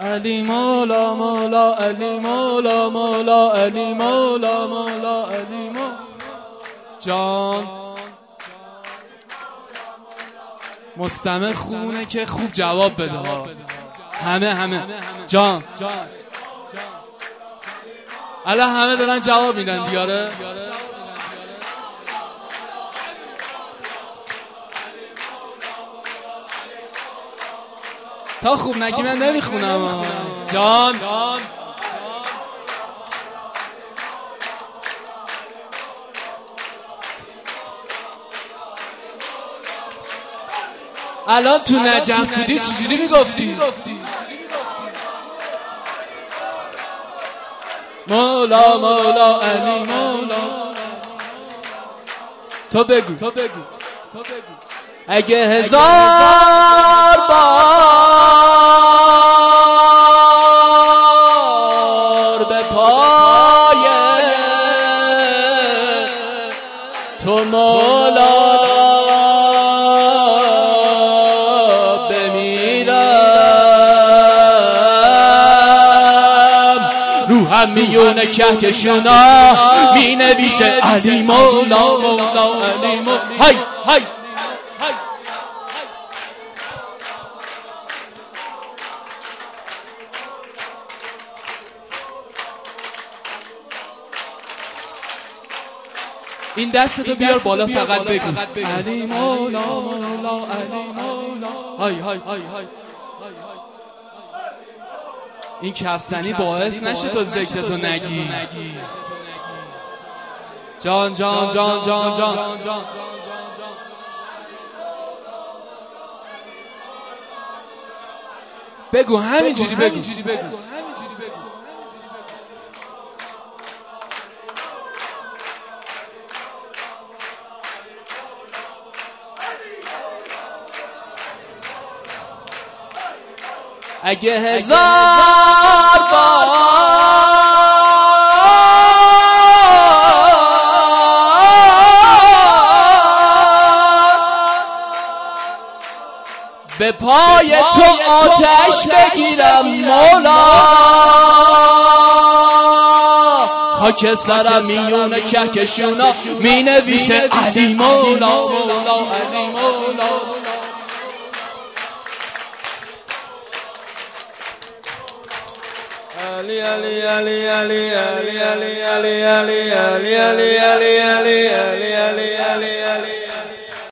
علی مولا مولا علی مولا مولا علی مولا مولا علی مولا جان. مستمع خونه که خوب جواب بده. همه همه. جان. الان همه دارن جواب میدن دیاره تا خوب نگی من نمی‌خونم. جان. الان تو نجف بودی چجوری می‌گفتی؟ مولا مولا علی مولا. تو بگو. تو بگو. اگه هزار بار به پای تو روحم میونه کهکشونا می نویشه علی مولا. مولا علی مولا های های این دستتو بیار بالا فقط بگو. علی مولا مولا علی مولا. های های های های این کفزنی باعث نشه تو ذکرتو نگی. جان جان جان جان جان بگو. همینجوری بگو. اگه هزار به پای تو آتش بگیرم مولا. خاک سرم میونه کهکشونا. می نویسه علی مولا. مولا علی مولا. Ali Ali Ali Ali Ali Ali Ali Ali Ali Ali Ali Ali